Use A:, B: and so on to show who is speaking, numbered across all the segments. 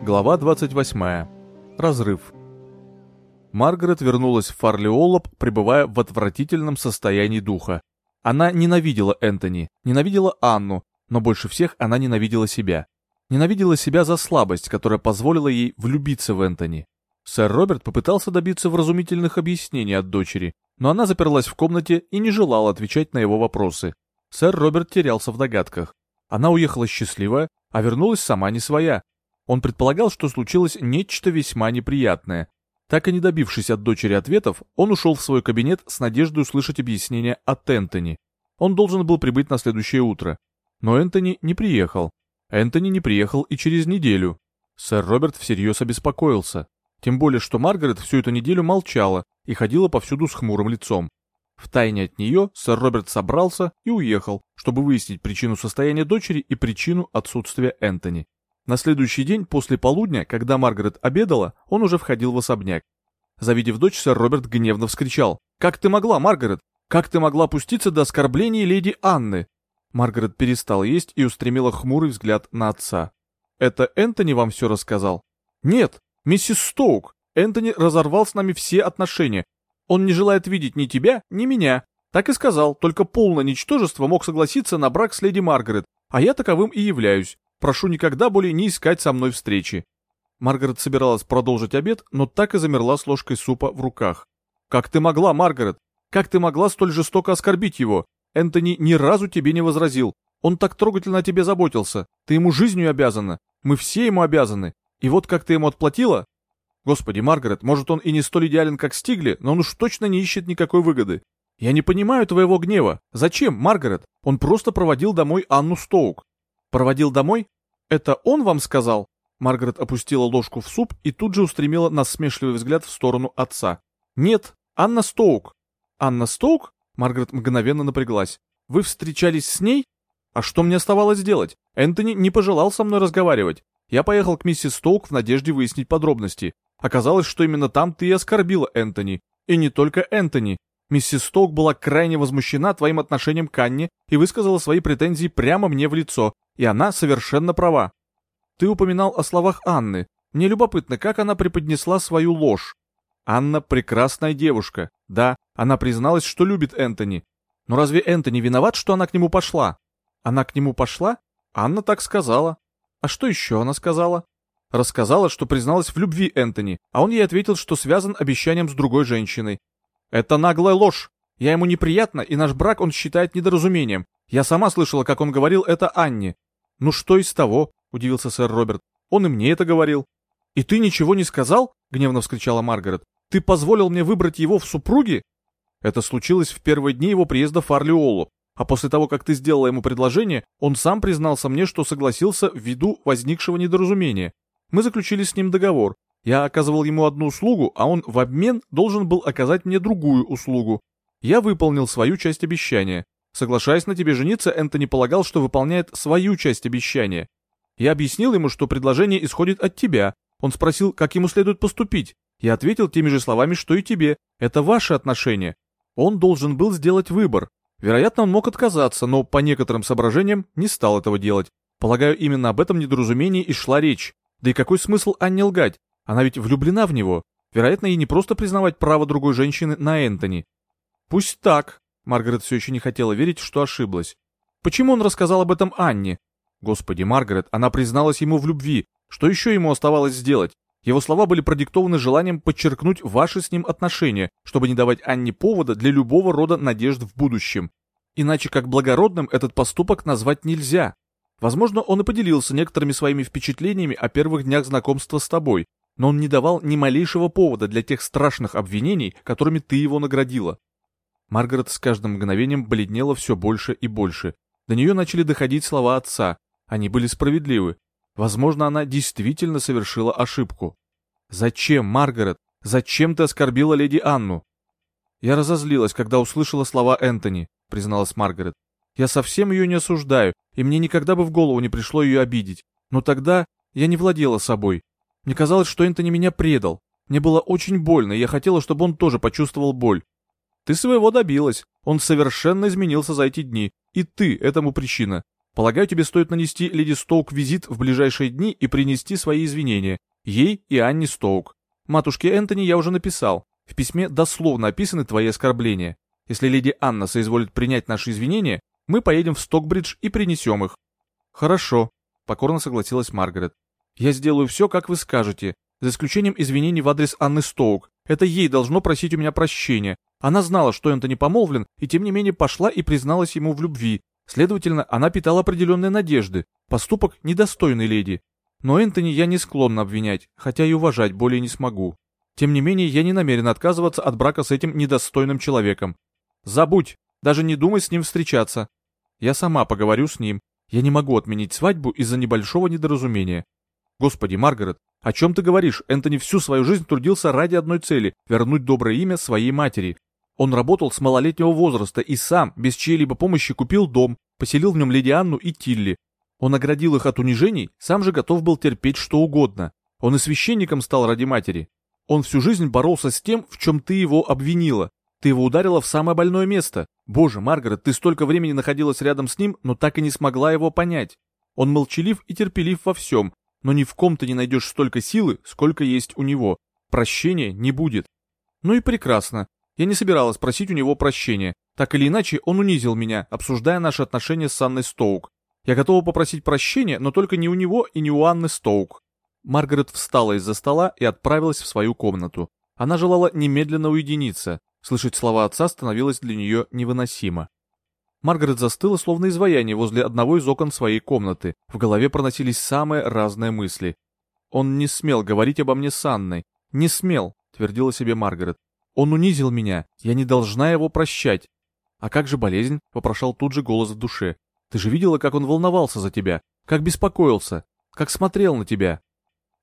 A: Глава 28. Разрыв. Маргарет вернулась в Фарлиоллоп, пребывая в отвратительном состоянии духа. Она ненавидела Энтони, ненавидела Анну, но больше всех она ненавидела себя. Ненавидела себя за слабость, которая позволила ей влюбиться в Энтони. Сэр Роберт попытался добиться вразумительных объяснений от дочери, но она заперлась в комнате и не желала отвечать на его вопросы. Сэр Роберт терялся в догадках. Она уехала счастливая, а вернулась сама не своя, он предполагал, что случилось нечто весьма неприятное. Так и не добившись от дочери ответов, он ушел в свой кабинет с надеждой услышать объяснение от Энтони. Он должен был прибыть на следующее утро. Но Энтони не приехал. Энтони не приехал и через неделю. Сэр Роберт всерьез обеспокоился. Тем более, что Маргарет всю эту неделю молчала и ходила повсюду с хмурым лицом. Втайне от нее сэр Роберт собрался и уехал, чтобы выяснить причину состояния дочери и причину отсутствия Энтони. На следующий день после полудня, когда Маргарет обедала, он уже входил в особняк. Завидев дочь, сэр Роберт гневно вскричал. «Как ты могла, Маргарет? Как ты могла опуститься до оскорблений леди Анны?» Маргарет перестала есть и устремила хмурый взгляд на отца. «Это Энтони вам все рассказал?» «Нет, миссис Стоук. Энтони разорвал с нами все отношения. Он не желает видеть ни тебя, ни меня. Так и сказал, только полное ничтожество мог согласиться на брак с леди Маргарет, а я таковым и являюсь. Прошу никогда более не искать со мной встречи». Маргарет собиралась продолжить обед, но так и замерла с ложкой супа в руках. «Как ты могла, Маргарет? Как ты могла столь жестоко оскорбить его? Энтони ни разу тебе не возразил. Он так трогательно о тебе заботился. Ты ему жизнью обязана. Мы все ему обязаны. И вот как ты ему отплатила? Господи, Маргарет, может он и не столь идеален, как Стигли, но он уж точно не ищет никакой выгоды. Я не понимаю твоего гнева. Зачем, Маргарет? Он просто проводил домой Анну Стоук. Проводил домой? Это он вам сказал? Маргарет опустила ложку в суп и тут же устремила насмешливый взгляд в сторону отца. Нет, Анна Стоук. Анна Стоук? Маргарет мгновенно напряглась. Вы встречались с ней? А что мне оставалось делать? Энтони не пожелал со мной разговаривать. Я поехал к миссис Стоук в надежде выяснить подробности. Оказалось, что именно там ты и оскорбила Энтони. И не только Энтони. Миссис Стоук была крайне возмущена твоим отношением к Анне и высказала свои претензии прямо мне в лицо, и она совершенно права. Ты упоминал о словах Анны. Мне любопытно, как она преподнесла свою ложь. Анна прекрасная девушка. Да, она призналась, что любит Энтони. Но разве Энтони виноват, что она к нему пошла? Она к нему пошла? Анна так сказала. А что еще она сказала? Рассказала, что призналась в любви Энтони, а он ей ответил, что связан обещанием с другой женщиной. Это наглая ложь. Я ему неприятна, и наш брак он считает недоразумением. Я сама слышала, как он говорил это Анне. Ну что из того? Удивился сэр Роберт. Он и мне это говорил. И ты ничего не сказал? Гневно вскричала Маргарет. Ты позволил мне выбрать его в супруги? Это случилось в первые дни его приезда в Фарлиолу. А после того, как ты сделала ему предложение, он сам признался мне, что согласился ввиду возникшего недоразумения. Мы заключили с ним договор, я оказывал ему одну услугу, а он в обмен должен был оказать мне другую услугу. Я выполнил свою часть обещания. Соглашаясь на тебе жениться, Энтони полагал, что выполняет свою часть обещания. Я объяснил ему, что предложение исходит от тебя. Он спросил, как ему следует поступить. Я ответил теми же словами, что и тебе. Это ваши отношения. Он должен был сделать выбор. Вероятно, он мог отказаться, но по некоторым соображениям не стал этого делать. Полагаю, именно об этом недоразумении и шла речь. Да и какой смысл Анне лгать? Она ведь влюблена в него. Вероятно, ей не просто признавать право другой женщины на Энтони. Пусть так. Маргарет все еще не хотела верить, что ошиблась. Почему он рассказал об этом Анне? Господи, Маргарет, она призналась ему в любви. Что еще ему оставалось сделать? Его слова были продиктованы желанием подчеркнуть ваши с ним отношения, чтобы не давать Анне повода для любого рода надежд в будущем. Иначе как благородным этот поступок назвать нельзя. Возможно, он и поделился некоторыми своими впечатлениями о первых днях знакомства с тобой, но он не давал ни малейшего повода для тех страшных обвинений, которыми ты его наградила. Маргарет с каждым мгновением бледнела все больше и больше. До нее начали доходить слова отца. Они были справедливы. Возможно, она действительно совершила ошибку. «Зачем, Маргарет? Зачем ты оскорбила леди Анну?» «Я разозлилась, когда услышала слова Энтони», — призналась Маргарет. «Я совсем ее не осуждаю, и мне никогда бы в голову не пришло ее обидеть. Но тогда я не владела собой. Мне казалось, что Энтони меня предал. Мне было очень больно, и я хотела, чтобы он тоже почувствовал боль. Ты своего добилась. Он совершенно изменился за эти дни. И ты этому причина. Полагаю, тебе стоит нанести леди Стоук визит в ближайшие дни и принести свои извинения. Ей и Анне Стоук. Матушке Энтони я уже написал. В письме дословно описаны твои оскорбления. Если леди Анна соизволит принять наши извинения, мы поедем в Стокбридж и принесем их. Хорошо, покорно согласилась Маргарет. Я сделаю все, как вы скажете, за исключением извинений в адрес Анны Стоук. Это ей должно просить у меня прощения. Она знала, что Энтони помолвлен, и тем не менее пошла и призналась ему в любви. Следовательно, она питала определенные надежды. Поступок недостойной леди. Но Энтони я не склонен обвинять, хотя и уважать более не смогу. Тем не менее, я не намерен отказываться от брака с этим недостойным человеком. Забудь, даже не думай с ним встречаться. Я сама поговорю с ним. Я не могу отменить свадьбу из-за небольшого недоразумения. Господи, Маргарет, о чем ты говоришь? Энтони всю свою жизнь трудился ради одной цели – вернуть доброе имя своей матери. Он работал с малолетнего возраста и сам, без чьей-либо помощи, купил дом, поселил в нем леди Анну и Тилли. Он оградил их от унижений, сам же готов был терпеть что угодно. Он и священником стал ради матери. Он всю жизнь боролся с тем, в чем ты его обвинила. Ты его ударила в самое больное место. Боже, Маргарет, ты столько времени находилась рядом с ним, но так и не смогла его понять. Он молчалив и терпелив во всем, но ни в ком ты не найдешь столько силы, сколько есть у него. Прощения не будет. Ну и прекрасно. Я не собиралась просить у него прощения. Так или иначе, он унизил меня, обсуждая наши отношения с Анной Стоук. Я готова попросить прощения, но только не у него и не у Анны Стоук. Маргарет встала из-за стола и отправилась в свою комнату. Она желала немедленно уединиться. Слышать слова отца становилось для нее невыносимо. Маргарет застыла, словно изваяние, возле одного из окон своей комнаты. В голове проносились самые разные мысли. «Он не смел говорить обо мне с Анной. Не смел», — твердила себе Маргарет. «Он унизил меня. Я не должна его прощать». «А как же болезнь?» — вопрошал тут же голос в душе. «Ты же видела, как он волновался за тебя, как беспокоился, как смотрел на тебя».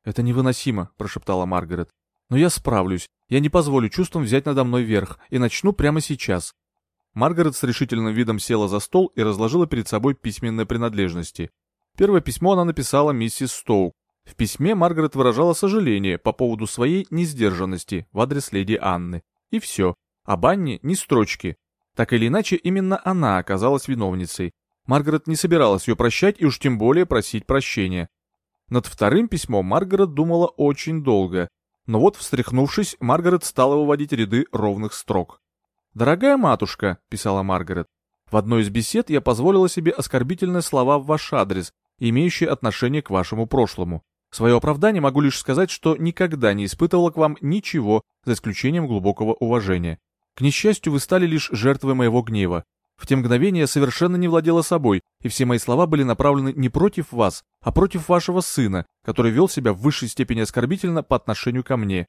A: «Это невыносимо», — прошептала Маргарет. «Но я справлюсь. Я не позволю чувствам взять надо мной верх и начну прямо сейчас. Маргарет с решительным видом села за стол и разложила перед собой письменные принадлежности. Первое письмо она написала миссис Стоук. В письме Маргарет выражала сожаление по поводу своей несдержанности в адрес леди Анны. И все. Об Анне ни строчки. Так или иначе, именно она оказалась виновницей. Маргарет не собиралась ее прощать и уж тем более просить прощения. Над вторым письмом Маргарет думала очень долго. Но вот, встряхнувшись, Маргарет стала выводить ряды ровных строк. «Дорогая матушка», — писала Маргарет, — «в одной из бесед я позволила себе оскорбительные слова в ваш адрес, имеющие отношение к вашему прошлому. Свое оправдание могу лишь сказать, что никогда не испытывала к вам ничего, за исключением глубокого уважения. К несчастью, вы стали лишь жертвой моего гнева. В те мгновения я совершенно не владела собой, и все мои слова были направлены не против вас, а против вашего сына, который вел себя в высшей степени оскорбительно по отношению ко мне.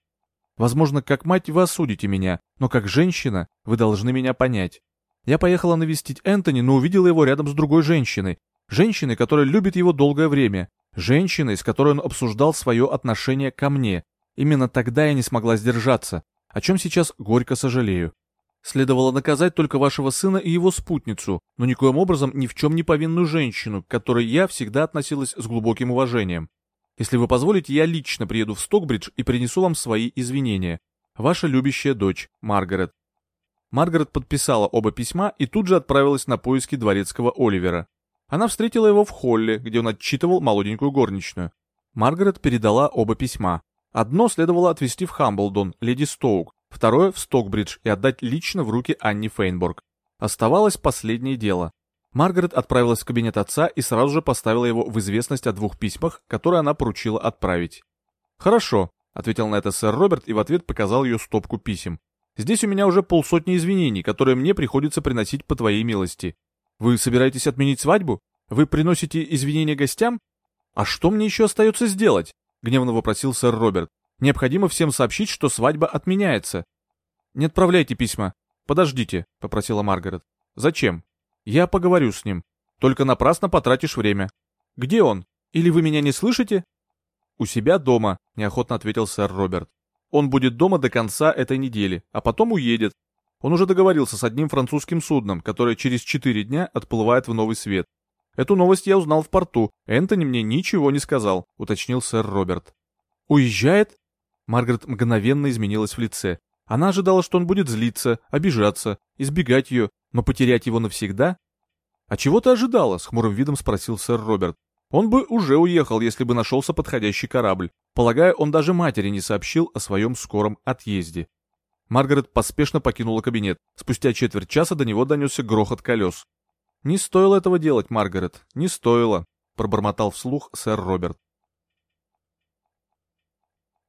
A: Возможно, как мать вы осудите меня, но как женщина вы должны меня понять. Я поехала навестить Энтони, но увидела его рядом с другой женщиной. Женщиной, которая любит его долгое время. Женщиной, с которой он обсуждал свое отношение ко мне. Именно тогда я не смогла сдержаться, о чем сейчас горько сожалею. Следовало наказать только вашего сына и его спутницу, но никоим образом ни в чем не повинную женщину, к которой я всегда относилась с глубоким уважением. Если вы позволите, я лично приеду в Стокбридж и принесу вам свои извинения. Ваша любящая дочь, Маргарет. Маргарет подписала оба письма и тут же отправилась на поиски дворецкого Оливера. Она встретила его в холле, где он отчитывал молоденькую горничную. Маргарет передала оба письма. Одно следовало отвезти в Хамблдон, леди Стоук, второе — в Стокбридж и отдать лично в руки Анни Фейнборг. Оставалось последнее дело. Маргарет отправилась в кабинет отца и сразу же поставила его в известность о двух письмах, которые она поручила отправить. «Хорошо», — ответил на это сэр Роберт и в ответ показал ее стопку писем. «Здесь у меня уже полсотни извинений, которые мне приходится приносить по твоей милости. Вы собираетесь отменить свадьбу? Вы приносите извинения гостям? А что мне еще остается сделать?» — гневно вопросил сэр Роберт. «Необходимо всем сообщить, что свадьба отменяется». «Не отправляйте письма. Подождите», — попросила Маргарет. «Зачем?» Я поговорю с ним. Только напрасно потратишь время. Где он? Или вы меня не слышите? У себя дома, неохотно ответил сэр Роберт. Он будет дома до конца этой недели, а потом уедет. Он уже договорился с одним французским судном, которое через четыре дня отплывает в Новый Свет. Эту новость я узнал в порту. Энтони мне ничего не сказал, уточнил сэр Роберт. Уезжает? Маргарет мгновенно изменилась в лице. Она ожидала, что он будет злиться, обижаться, избегать ее, но потерять его навсегда? «А чего ты ожидала?» — с хмурым видом спросил сэр Роберт. Он бы уже уехал, если бы нашелся подходящий корабль. Полагаю, он даже матери не сообщил о своем скором отъезде. Маргарет поспешно покинула кабинет. Спустя четверть часа до него донесся грохот колес. «Не стоило этого делать, Маргарет, не стоило», — пробормотал вслух сэр Роберт.